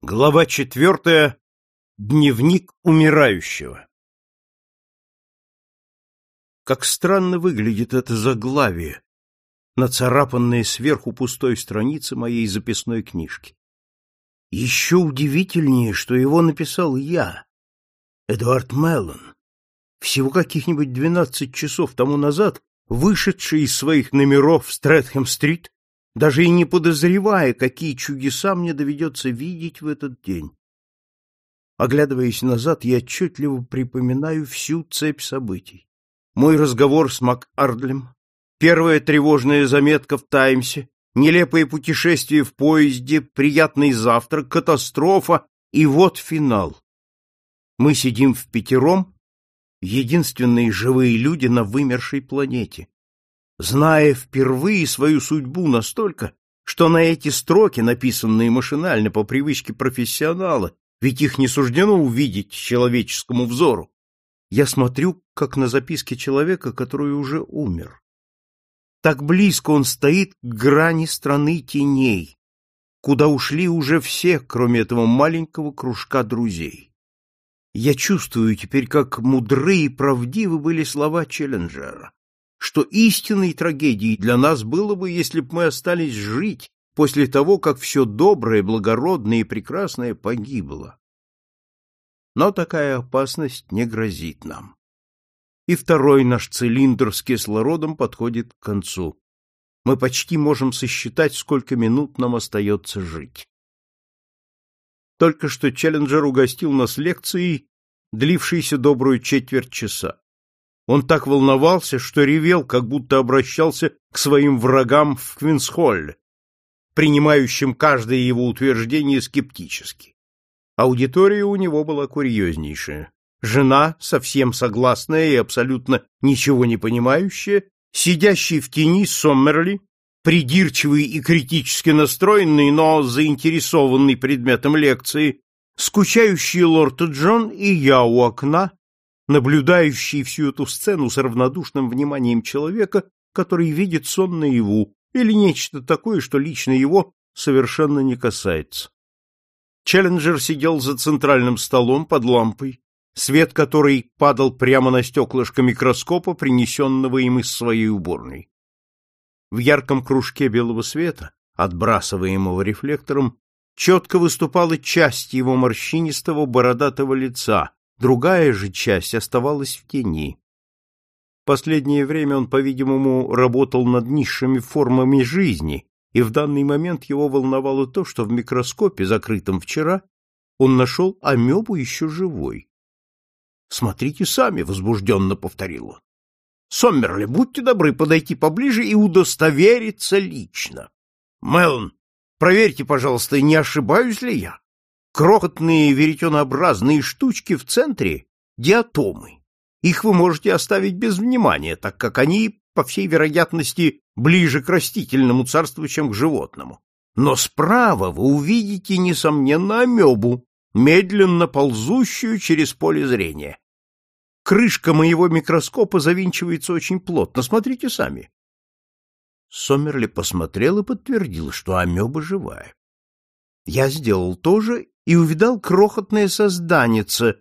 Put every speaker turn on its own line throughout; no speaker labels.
Глава четвертая. Дневник умирающего. Как странно выглядит это заглавие, нацарапанное сверху пустой страницы моей записной книжки. Еще удивительнее, что его написал я, Эдуард Меллон, всего каких-нибудь двенадцать часов тому назад, вышедший из своих номеров в Стрэдхэм-стрит даже и не подозревая, какие чудеса мне доведется видеть в этот день. Оглядываясь назад, я отчетливо припоминаю всю цепь событий. Мой разговор с МакАрдлем, первая тревожная заметка в «Таймсе», нелепое путешествие в поезде, приятный завтрак, катастрофа и вот финал. Мы сидим в пятером, единственные живые люди на вымершей планете зная впервые свою судьбу настолько, что на эти строки, написанные машинально по привычке профессионала, ведь их не суждено увидеть человеческому взору, я смотрю, как на записке человека, который уже умер. Так близко он стоит к грани страны теней, куда ушли уже все, кроме этого маленького кружка друзей. Я чувствую теперь, как мудры и правдивы были слова Челленджера что истинной трагедией для нас было бы, если бы мы остались жить после того, как все доброе, благородное и прекрасное погибло. Но такая опасность не грозит нам. И второй наш цилиндр с кислородом подходит к концу. Мы почти можем сосчитать, сколько минут нам остается жить. Только что Челленджер угостил нас лекцией, длившейся добрую четверть часа. Он так волновался, что ревел, как будто обращался к своим врагам в Квинсхолле, принимающим каждое его утверждение скептически. Аудитория у него была курьезнейшая. Жена, совсем согласная и абсолютно ничего не понимающая, сидящий в тени Соммерли, придирчивый и критически настроенный, но заинтересованный предметом лекции, скучающий лорд Джон и я у окна, наблюдающий всю эту сцену с равнодушным вниманием человека, который видит сон наяву или нечто такое, что лично его совершенно не касается. Челленджер сидел за центральным столом под лампой, свет которой падал прямо на стеклышко микроскопа, принесенного им из своей уборной. В ярком кружке белого света, отбрасываемого рефлектором, четко выступала часть его морщинистого бородатого лица, Другая же часть оставалась в тени. Последнее время он, по-видимому, работал над низшими формами жизни, и в данный момент его волновало то, что в микроскопе, закрытом вчера, он нашел амебу еще живой. «Смотрите сами», — возбужденно повторил он. «Соммерли, будьте добры подойти поближе и удостовериться лично. Мелн, проверьте, пожалуйста, не ошибаюсь ли я?» Крохотные веретенообразные штучки в центре — диатомы. Их вы можете оставить без внимания, так как они, по всей вероятности, ближе к растительному царству, чем к животному. Но справа вы увидите, несомненно, амебу, медленно ползущую через поле зрения. Крышка моего микроскопа завинчивается очень плотно, смотрите сами. Сомерли посмотрел и подтвердил, что амеба живая. Я сделал то же и увидал крохотное созданице,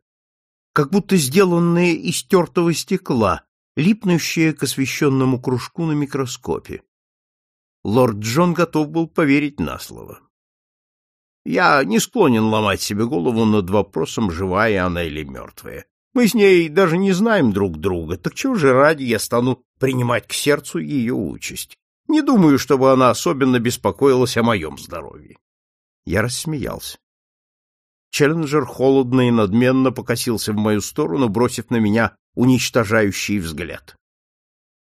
как будто сделанное из тертого стекла, липнущее к освещенному кружку на микроскопе. Лорд Джон готов был поверить на слово. Я не склонен ломать себе голову над вопросом, живая она или мертвая. Мы с ней даже не знаем друг друга, так чего же ради я стану принимать к сердцу ее участь? Не думаю, чтобы она особенно беспокоилась о моем здоровье. Я рассмеялся. Челленджер холодно и надменно покосился в мою сторону, бросив на меня уничтожающий взгляд.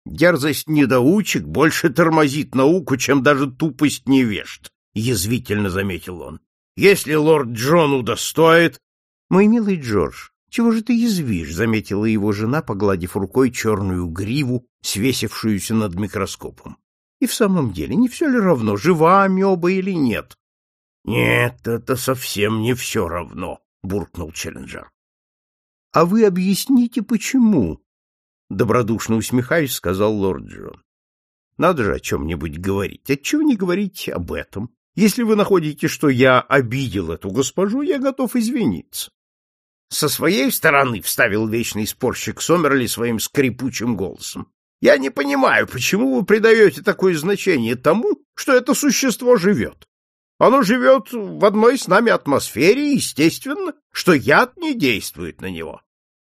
Дерзость недоучек больше тормозит науку, чем даже тупость невежд, — язвительно заметил он. Если лорд Джон удостоит... — Мой милый Джордж, чего же ты язвишь? — заметила его жена, погладив рукой черную гриву, свесившуюся над микроскопом. — И в самом деле, не все ли равно, жива амеба или нет? — Нет, это совсем не все равно, — буркнул Челленджер. — А вы объясните, почему? — добродушно усмехаясь, сказал лорд Джон. — Надо же о чем-нибудь говорить. Отчего не говорить об этом? Если вы находите, что я обидел эту госпожу, я готов извиниться. Со своей стороны, — вставил вечный спорщик Сомерли своим скрипучим голосом, — я не понимаю, почему вы придаете такое значение тому, что это существо живет. Оно живет в одной с нами атмосфере, и естественно, что яд не действует на него.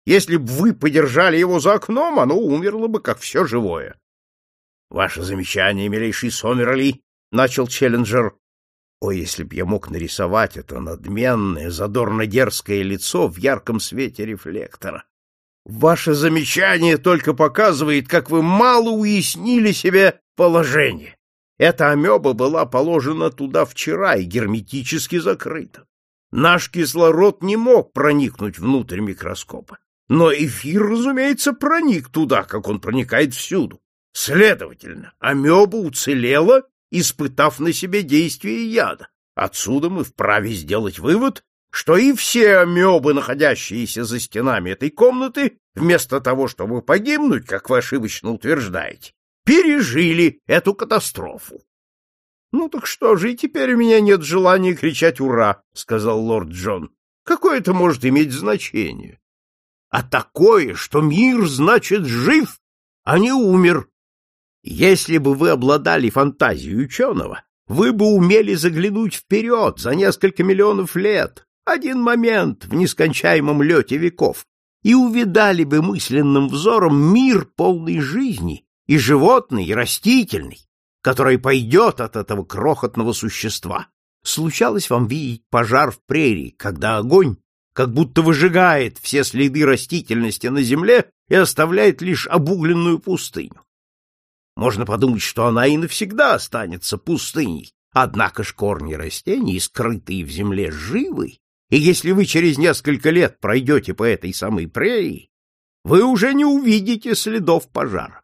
Если бы вы подержали его за окном, оно умерло бы, как все живое. — Ваше замечание, милейший Сомерли, — начал Челленджер, о, если б я мог нарисовать это надменное, задорно-дерзкое лицо в ярком свете рефлектора! Ваше замечание только показывает, как вы мало уяснили себе положение. Эта амеба была положена туда вчера и герметически закрыта. Наш кислород не мог проникнуть внутрь микроскопа. Но эфир, разумеется, проник туда, как он проникает всюду. Следовательно, амеба уцелела испытав на себе действие яда. Отсюда мы вправе сделать вывод, что и все амебы, находящиеся за стенами этой комнаты, вместо того, чтобы погибнуть, как вы ошибочно утверждаете, пережили эту катастрофу. — Ну так что же, и теперь у меня нет желания кричать «Ура!» — сказал лорд Джон. — Какое это может иметь значение? — А такое, что мир, значит, жив, а не умер, если бы вы обладали фантазией ученого, вы бы умели заглянуть вперед за несколько миллионов лет, один момент в нескончаемом лете веков, и увидали бы мысленным взором мир полный жизни, и животный, и растительный, который пойдет от этого крохотного существа. Случалось вам видеть пожар в прерии, когда огонь как будто выжигает все следы растительности на земле и оставляет лишь обугленную пустыню. Можно подумать, что она и навсегда останется пустыней. Однако ж корни растений, скрытые в земле, живы, и если вы через несколько лет пройдете по этой самой прерии, вы уже не увидите следов пожара.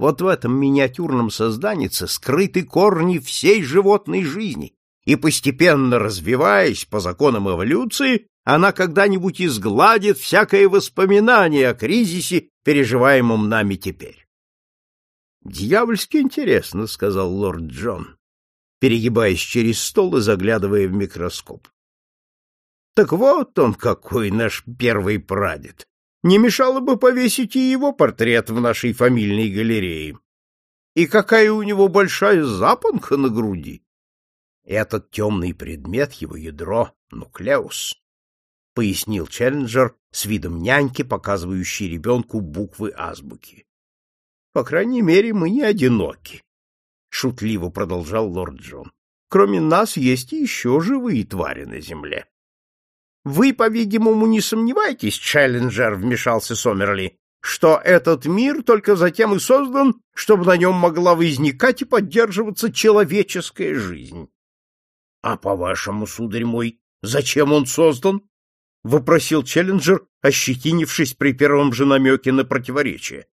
Вот в этом миниатюрном созданице скрыты корни всей животной жизни, и постепенно развиваясь по законам эволюции, она когда-нибудь изгладит всякое воспоминание о кризисе, переживаемом нами теперь. Дьявольски интересно, сказал лорд Джон, перегибаясь через стол и заглядывая в микроскоп. Так вот он какой наш первый прадед. Не мешало бы повесить и его портрет в нашей фамильной галерее. И какая у него большая запонка на груди. Этот темный предмет, его ядро, нуклеус, — пояснил Челленджер с видом няньки, показывающей ребенку буквы азбуки. По крайней мере, мы не одиноки, — шутливо продолжал лорд Джон. Кроме нас есть еще живые твари на земле. — Вы, по-видимому, не сомневаетесь, Челленджер, — вмешался Сомерли, — что этот мир только затем и создан, чтобы на нем могла возникать и поддерживаться человеческая жизнь. — А по-вашему, сударь мой, зачем он создан? — вопросил Челленджер, ощетинившись при первом же намеке на противоречие.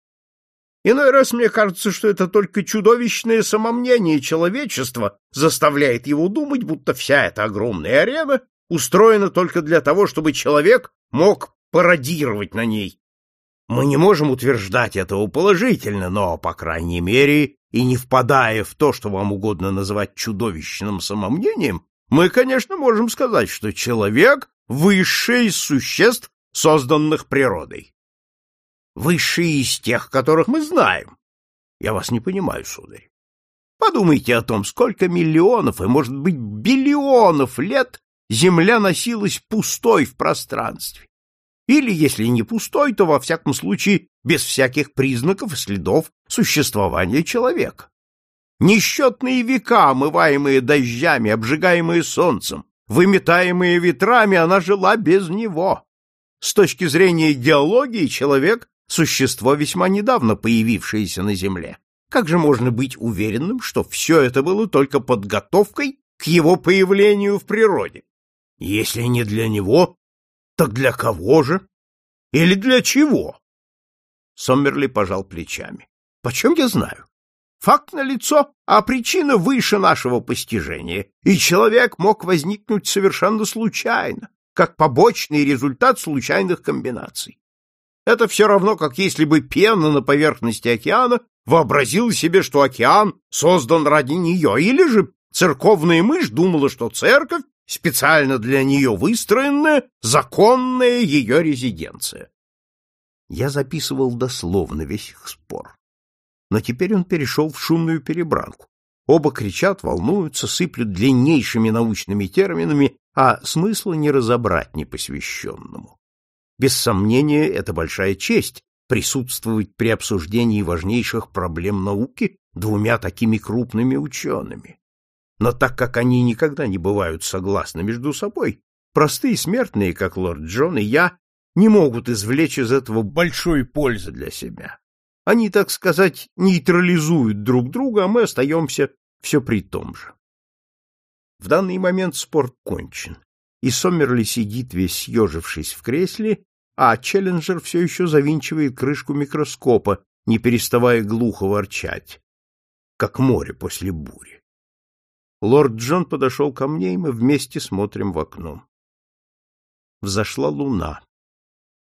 Иной раз мне кажется, что это только чудовищное самомнение человечества заставляет его думать, будто вся эта огромная арена устроена только для того, чтобы человек мог пародировать на ней. Мы не можем утверждать этого положительно, но, по крайней мере, и не впадая в то, что вам угодно называть чудовищным самомнением, мы, конечно, можем сказать, что человек — высшее из существ, созданных природой высшие из тех, которых мы знаем. Я вас не понимаю, сударь. Подумайте о том, сколько миллионов и, может быть, биллионов лет Земля носилась пустой в пространстве. Или, если не пустой, то, во всяком случае, без всяких признаков и следов существования человека. Несчетные века, омываемые дождями, обжигаемые солнцем, выметаемые ветрами, она жила без него. С точки зрения идеологии человек существо, весьма недавно появившееся на Земле. Как же можно быть уверенным, что все это было только подготовкой к его появлению в природе? Если не для него, так для кого же? Или для чего? Сомерли пожал плечами. Почем я знаю? Факт налицо, а причина выше нашего постижения, и человек мог возникнуть совершенно случайно, как побочный результат случайных комбинаций. Это все равно, как если бы пена на поверхности океана вообразила себе, что океан создан ради нее, или же Церковная мышь думала, что церковь специально для нее выстроенная, законная ее резиденция. Я записывал дословно весь их спор. Но теперь он перешел в шумную перебранку. Оба кричат, волнуются, сыплют длиннейшими научными терминами, а смысла не разобрать непосвященному. Без сомнения, это большая честь присутствовать при обсуждении важнейших проблем науки двумя такими крупными учеными. Но так как они никогда не бывают согласны между собой, простые смертные, как лорд Джон и я, не могут извлечь из этого большой пользы для себя. Они, так сказать, нейтрализуют друг друга, а мы остаемся все при том же. В данный момент спор кончен, и Сомерли сидит весь съежившись в кресле, а Челленджер все еще завинчивает крышку микроскопа, не переставая глухо ворчать, как море после бури. Лорд Джон подошел ко мне, и мы вместе смотрим в окно. Взошла луна.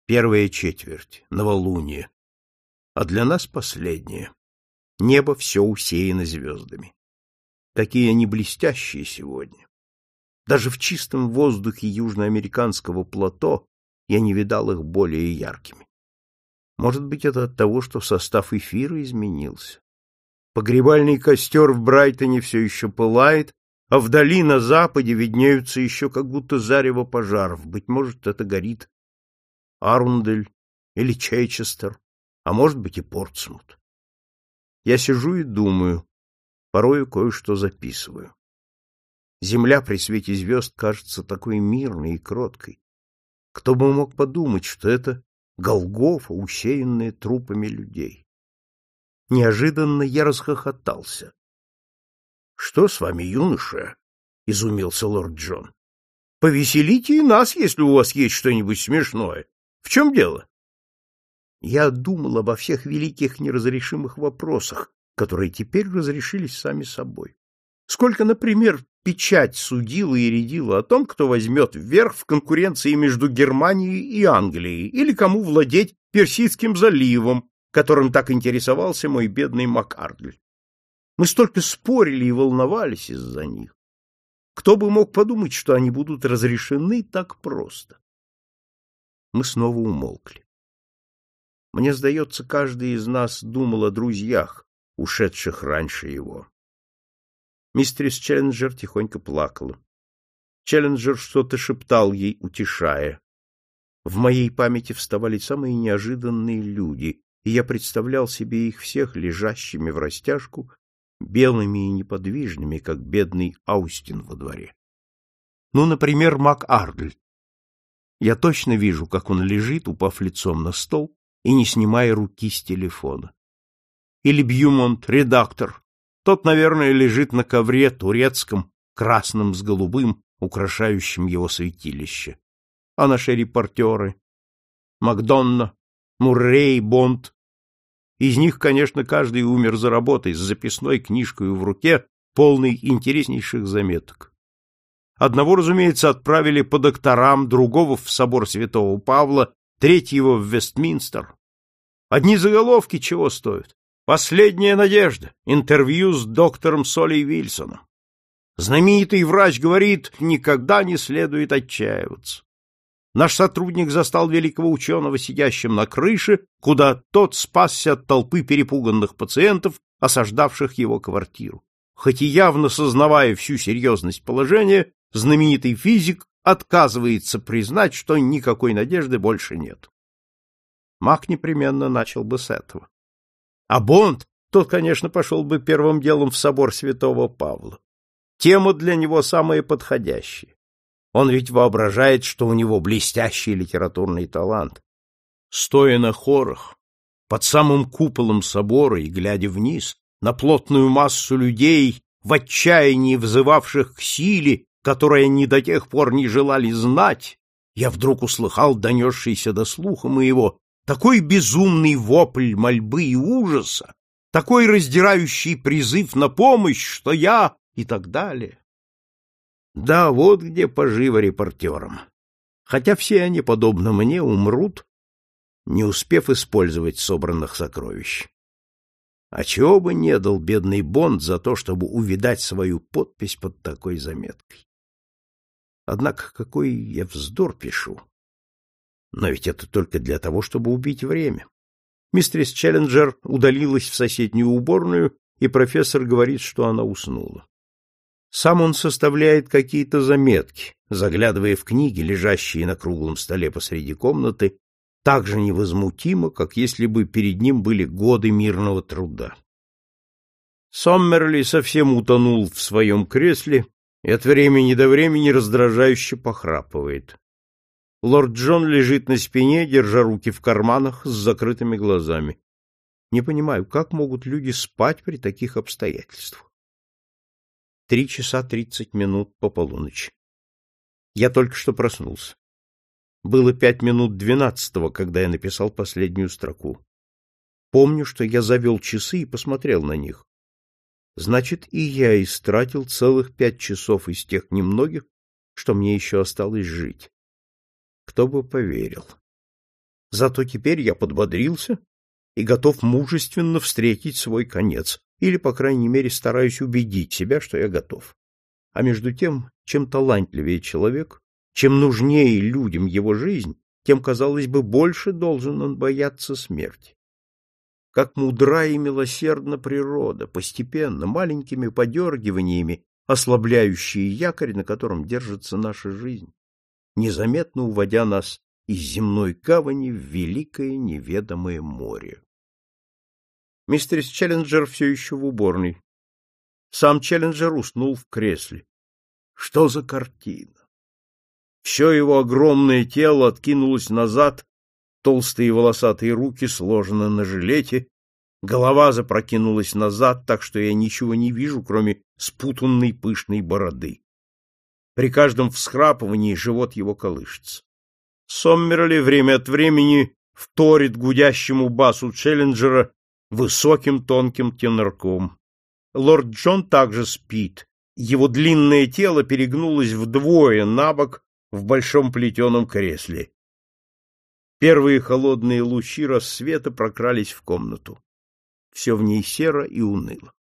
Первая четверть, новолуние. А для нас последняя. Небо все усеяно звездами. Какие они блестящие сегодня. Даже в чистом воздухе южноамериканского плато я не видал их более яркими. Может быть, это от того, что состав эфира изменился. Погребальный костер в Брайтоне все еще пылает, а вдали на западе виднеются еще как будто зарево пожаров. Быть может, это горит Арундель или Чейчестер, а может быть и Портсмут. Я сижу и думаю, порою кое-что записываю. Земля при свете звезд кажется такой мирной и кроткой. Кто бы мог подумать, что это Голгофа, усеянная трупами людей. Неожиданно я расхохотался. — Что с вами, юноша? — изумился лорд Джон. — Повеселите и нас, если у вас есть что-нибудь смешное. В чем дело? Я думал обо всех великих неразрешимых вопросах, которые теперь разрешились сами собой. Сколько, например, печать судила и рядила о том, кто возьмет вверх в конкуренции между Германией и Англией, или кому владеть Персидским заливом, которым так интересовался мой бедный Макардль. Мы столько спорили и волновались из-за них. Кто бы мог подумать, что они будут разрешены так просто? Мы снова умолкли. Мне сдается, каждый из нас думал о друзьях, ушедших раньше его. Мистерис Челленджер тихонько плакала. Челленджер что-то шептал ей, утешая. В моей памяти вставали самые неожиданные люди, и я представлял себе их всех лежащими в растяжку, белыми и неподвижными, как бедный Аустин во дворе. Ну, например, Мак Ардль. Я точно вижу, как он лежит, упав лицом на стол и не снимая руки с телефона. Или Бьюмонт, редактор. Тот, наверное, лежит на ковре турецком, красном с голубым, украшающим его святилище. А наши репортеры? Макдонна, Муррей, Бонд. Из них, конечно, каждый умер за работой, с записной книжкой в руке, полной интереснейших заметок. Одного, разумеется, отправили по докторам, другого в собор святого Павла, третьего в Вестминстер. Одни заголовки чего стоят? Последняя надежда. Интервью с доктором Солей Вильсоном. Знаменитый врач говорит, никогда не следует отчаиваться. Наш сотрудник застал великого ученого сидящим на крыше, куда тот спасся от толпы перепуганных пациентов, осаждавших его квартиру. Хоть и явно сознавая всю серьезность положения, знаменитый физик отказывается признать, что никакой надежды больше нет. Мак непременно начал бы с этого. А Бонд, тот, конечно, пошел бы первым делом в собор святого Павла. Тема для него самая подходящая. Он ведь воображает, что у него блестящий литературный талант. Стоя на хорах, под самым куполом собора и глядя вниз на плотную массу людей, в отчаянии взывавших к силе, которой они до тех пор не желали знать, я вдруг услыхал донесшийся до слуха моего такой безумный вопль мольбы и ужаса, такой раздирающий призыв на помощь, что я и так далее. Да, вот где поживо репортерам. Хотя все они, подобно мне, умрут, не успев использовать собранных сокровищ. А чего бы не дал бедный Бонд за то, чтобы увидать свою подпись под такой заметкой? Однако какой я вздор пишу. Но ведь это только для того, чтобы убить время. Мистерис Челленджер удалилась в соседнюю уборную, и профессор говорит, что она уснула. Сам он составляет какие-то заметки, заглядывая в книги, лежащие на круглом столе посреди комнаты, так же невозмутимо, как если бы перед ним были годы мирного труда. Соммерли совсем утонул в своем кресле и от времени до времени раздражающе похрапывает. Лорд Джон лежит на спине, держа руки в карманах с закрытыми глазами. Не понимаю, как могут люди спать при таких обстоятельствах? Три часа тридцать минут по полуночи. Я только что проснулся. Было пять минут двенадцатого, когда я написал последнюю строку. Помню, что я завел часы и посмотрел на них. Значит, и я истратил целых пять часов из тех немногих, что мне еще осталось жить. Кто бы поверил. Зато теперь я подбодрился и готов мужественно встретить свой конец, или, по крайней мере, стараюсь убедить себя, что я готов. А между тем, чем талантливее человек, чем нужнее людям его жизнь, тем, казалось бы, больше должен он бояться смерти. Как мудра и милосердна природа, постепенно, маленькими подергиваниями, ослабляющие якорь, на котором держится наша жизнь, незаметно уводя нас из земной гавани в великое неведомое море. Мистерис Челленджер все еще в уборной. Сам Челленджер уснул в кресле. Что за картина? Все его огромное тело откинулось назад, толстые волосатые руки сложены на жилете, голова запрокинулась назад, так что я ничего не вижу, кроме спутанной пышной бороды. При каждом всхрапывании живот его колышется. Соммерли время от времени вторит гудящему басу Челленджера высоким тонким тенорком. Лорд Джон также спит. Его длинное тело перегнулось вдвое на бок в большом плетеном кресле. Первые холодные лучи рассвета прокрались в комнату. Все в ней серо и уныло.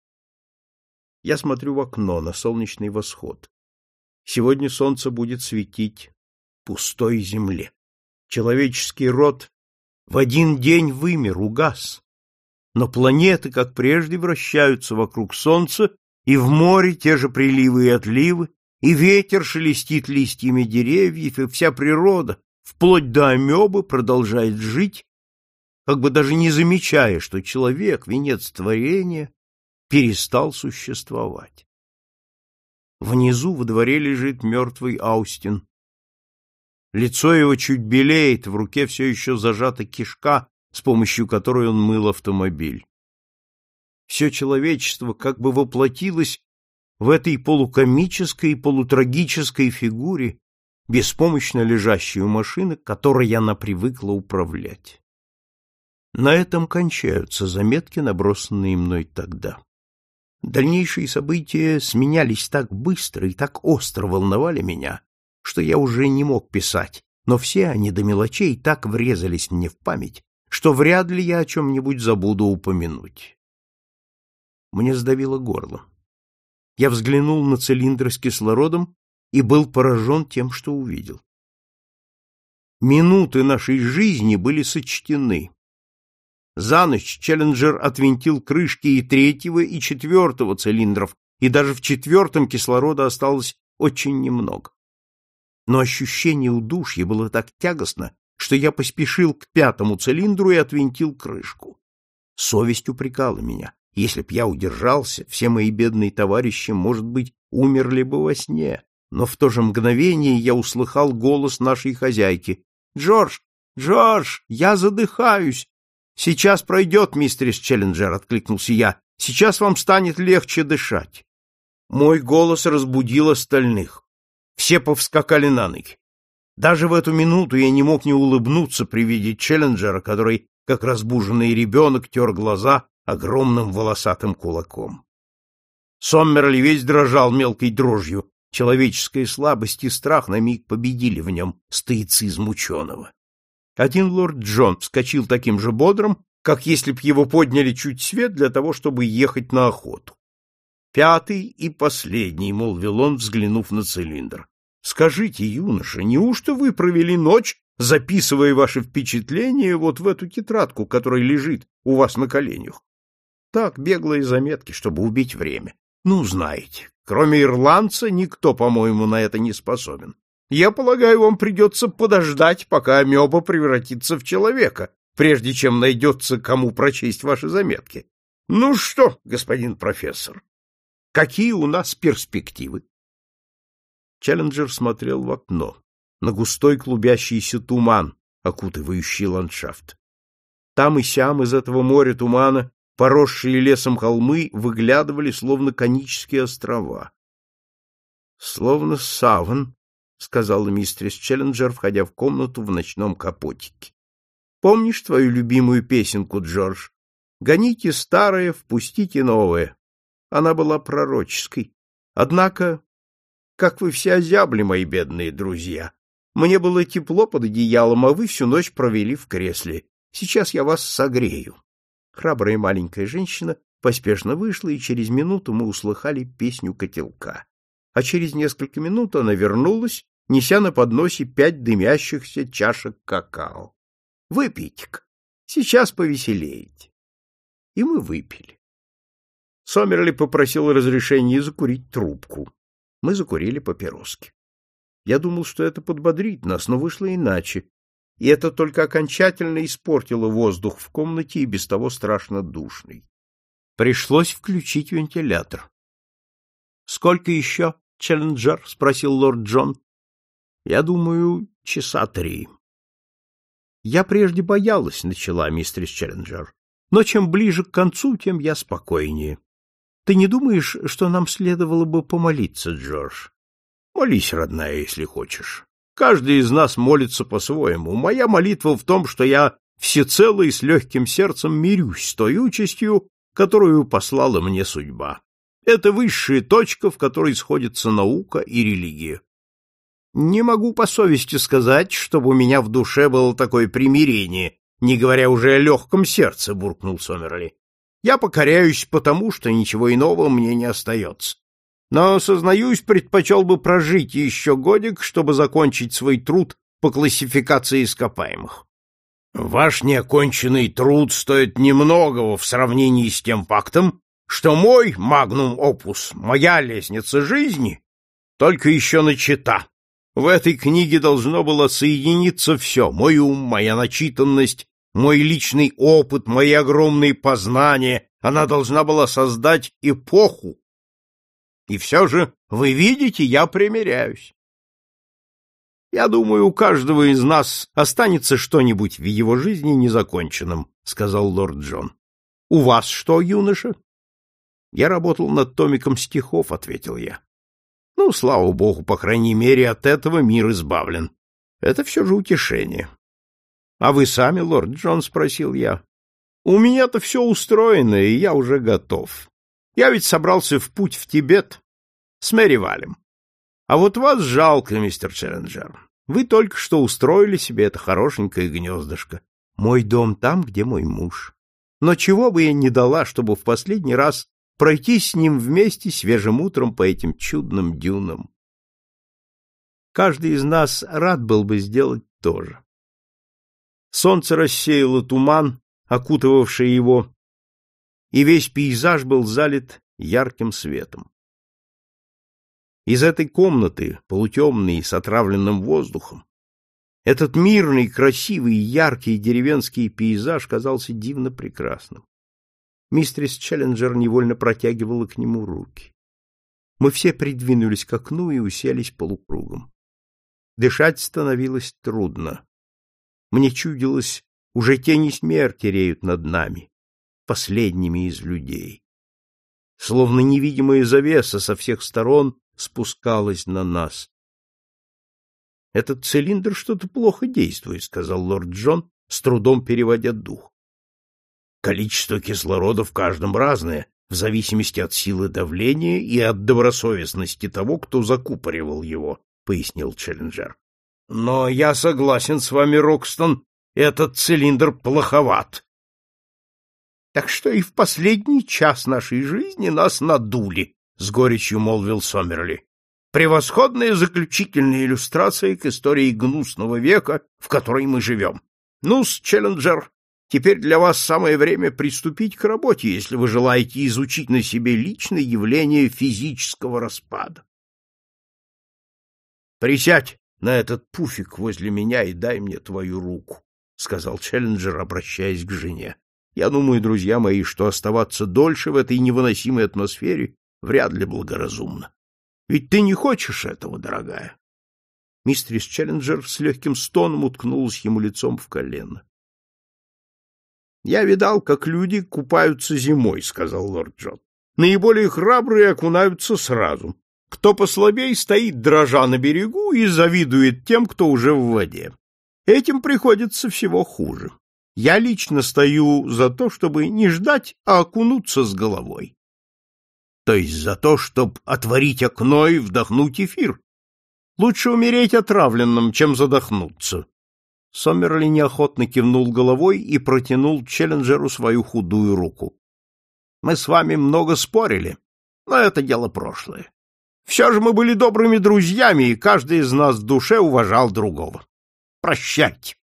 Я смотрю в окно на солнечный восход. Сегодня солнце будет светить пустой земле. Человеческий род в один день вымер, угас. Но планеты, как прежде, вращаются вокруг Солнца, и в море те же приливы и отливы, и ветер шелестит листьями деревьев, и вся природа, вплоть до амебы, продолжает жить, как бы даже не замечая, что человек, венец творения, перестал существовать. Внизу во дворе лежит мертвый Аустин. Лицо его чуть белеет, в руке все еще зажата кишка, с помощью которой он мыл автомобиль. Все человечество как бы воплотилось в этой полукомической и полутрагической фигуре, беспомощно лежащей у машины, которой она привыкла управлять. На этом кончаются заметки, набросанные мной тогда. Дальнейшие события сменялись так быстро и так остро волновали меня, что я уже не мог писать, но все они до мелочей так врезались мне в память, что вряд ли я о чем-нибудь забуду упомянуть. Мне сдавило горло. Я взглянул на цилиндр с кислородом и был поражен тем, что увидел. Минуты нашей жизни были сочтены. За ночь Челленджер отвинтил крышки и третьего, и четвертого цилиндров, и даже в четвертом кислорода осталось очень немного. Но ощущение удушья было так тягостно, что я поспешил к пятому цилиндру и отвинтил крышку. Совесть упрекала меня. Если б я удержался, все мои бедные товарищи, может быть, умерли бы во сне. Но в то же мгновение я услыхал голос нашей хозяйки. «Джордж! Джордж! Я задыхаюсь! Сейчас пройдет, мистерис Челленджер, откликнулся я. Сейчас вам станет легче дышать. Мой голос разбудил остальных. Все повскакали на ноги. Даже в эту минуту я не мог не улыбнуться при виде Челленджера, который, как разбуженный ребенок, тер глаза огромным волосатым кулаком. Соммерли весь дрожал мелкой дрожью. Человеческая слабость и страх на миг победили в нем стоицизм ученого. Один лорд Джон вскочил таким же бодрым, как если б его подняли чуть свет для того, чтобы ехать на охоту. Пятый и последний, — молвил он, взглянув на цилиндр. — Скажите, юноша, неужто вы провели ночь, записывая ваши впечатления вот в эту тетрадку, которая лежит у вас на коленях? Так, беглые заметки, чтобы убить время. Ну, знаете, кроме ирландца никто, по-моему, на это не способен. Я полагаю, вам придется подождать, пока амеба превратится в человека, прежде чем найдется кому прочесть ваши заметки. Ну что, господин профессор, какие у нас перспективы? Челленджер смотрел в окно, на густой клубящийся туман, окутывающий ландшафт. Там и сям из этого моря тумана поросшие лесом холмы выглядывали, словно конические острова. — Словно саван, — сказала мистерис Челленджер, входя в комнату в ночном капотике. — Помнишь твою любимую песенку, Джордж? «Гоните старое, впустите новое». Она была пророческой. Однако, как вы все озябли, мои бедные друзья, мне было тепло под одеялом, а вы всю ночь провели в кресле. Сейчас я вас согрею. Храбрая маленькая женщина поспешно вышла, и через минуту мы услыхали песню котелка. А через несколько минут она вернулась, неся на подносе пять дымящихся чашек какао. — Выпейте-ка, сейчас повеселеете. И мы выпили. Сомерли попросил разрешения закурить трубку. Мы закурили папироски. Я думал, что это подбодрит нас, но вышло иначе и это только окончательно испортило воздух в комнате и без того страшно душный. Пришлось включить вентилятор. — Сколько еще, Челленджер? — спросил лорд Джон. — Я думаю, часа три. — Я прежде боялась, — начала мистерис Челленджер. — Но чем ближе к концу, тем я спокойнее. Ты не думаешь, что нам следовало бы помолиться, Джордж? — Молись, родная, если хочешь. Каждый из нас молится по-своему. Моя молитва в том, что я всецело и с легким сердцем мирюсь с той участью, которую послала мне судьба. Это высшая точка, в которой сходятся наука и религия. Не могу по совести сказать, чтобы у меня в душе было такое примирение, не говоря уже о легком сердце, — буркнул Сомерли. Я покоряюсь потому, что ничего иного мне не остается но, сознаюсь, предпочел бы прожить еще годик, чтобы закончить свой труд по классификации ископаемых. Ваш неоконченный труд стоит немногого в сравнении с тем фактом, что мой магнум опус, моя лестница жизни, только еще начата. В этой книге должно было соединиться все — мой ум, моя начитанность, мой личный опыт, мои огромные познания. Она должна была создать эпоху, и все же, вы видите, я примиряюсь. Я думаю, у каждого из нас останется что-нибудь в его жизни незаконченным, сказал лорд Джон. У вас что, юноша? Я работал над томиком стихов, ответил я. Ну, слава богу, по крайней мере, от этого мир избавлен. Это все же утешение. А вы сами, лорд Джон, спросил я. У меня-то все устроено, и я уже готов. Я ведь собрался в путь в Тибет с Мэри Валем. А вот вас жалко, мистер Челленджер. Вы только что устроили себе это хорошенькое гнездышко. Мой дом там, где мой муж. Но чего бы я не дала, чтобы в последний раз пройти с ним вместе свежим утром по этим чудным дюнам. Каждый из нас рад был бы сделать то же. Солнце рассеяло туман, окутывавший его, и весь пейзаж был залит ярким светом. Из этой комнаты, полутемной, с отравленным воздухом, этот мирный, красивый, яркий деревенский пейзаж казался дивно прекрасным. Мистерис Челленджер невольно протягивала к нему руки. Мы все придвинулись к окну и уселись полукругом. Дышать становилось трудно. Мне чудилось, уже тени смерти реют над нами, последними из людей. Словно невидимая завеса со всех сторон спускалась на нас. Этот цилиндр что-то плохо действует, сказал лорд Джон, с трудом переводя дух. Количество кислорода в каждом разное, в зависимости от силы давления и от добросовестности того, кто закупоривал его, пояснил Челленджер. Но я согласен с вами, Рокстон, этот цилиндр плоховат. Так что и в последний час нашей жизни нас надули, — с горечью молвил Сомерли. Превосходная заключительная иллюстрация к истории гнусного века, в которой мы живем. Ну-с, Челленджер, теперь для вас самое время приступить к работе, если вы желаете изучить на себе личное явление физического распада. Присядь на этот пуфик возле меня и дай мне твою руку, — сказал Челленджер, обращаясь к жене. Я думаю, друзья мои, что оставаться дольше в этой невыносимой атмосфере вряд ли благоразумно. Ведь ты не хочешь этого, дорогая. Мистерис Челленджер с легким стоном уткнулась ему лицом в колено. — Я видал, как люди купаются зимой, — сказал лорд Джон. — Наиболее храбрые окунаются сразу. Кто послабей, стоит дрожа на берегу и завидует тем, кто уже в воде. Этим приходится всего хуже. Я лично стою за то, чтобы не ждать, а окунуться с головой. То есть за то, чтобы отворить окно и вдохнуть эфир. Лучше умереть отравленным, чем задохнуться. Сомерли неохотно кивнул головой и протянул Челленджеру свою худую руку. Мы с вами много спорили, но это дело прошлое. Все же мы были добрыми друзьями, и каждый из нас в душе уважал другого. Прощайте.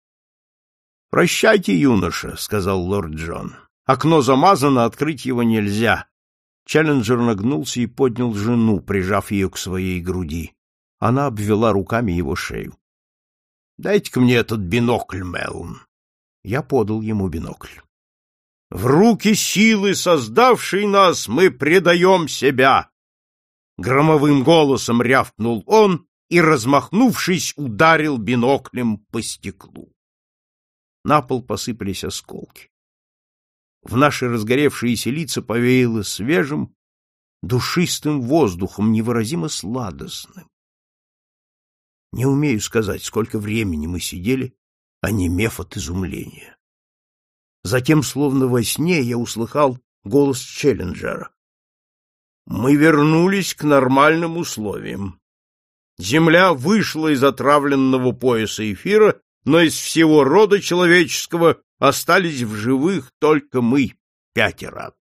— Прощайте, юноша, — сказал лорд Джон. — Окно замазано, открыть его нельзя. Челленджер нагнулся и поднял жену, прижав ее к своей груди. Она обвела руками его шею. — Дайте-ка мне этот бинокль, Мелн. Я подал ему бинокль. — В руки силы, создавшей нас, мы предаем себя! Громовым голосом рявкнул он и, размахнувшись, ударил биноклем по стеклу. На пол посыпались осколки. В наши разгоревшиеся лица повеяло свежим, душистым воздухом, невыразимо сладостным. Не умею сказать, сколько времени мы сидели, онемев от изумления. Затем, словно во сне, я услыхал голос Челленджера. Мы вернулись к нормальным условиям. Земля вышла из отравленного пояса эфира но из всего рода человеческого остались в живых только мы, пятеро.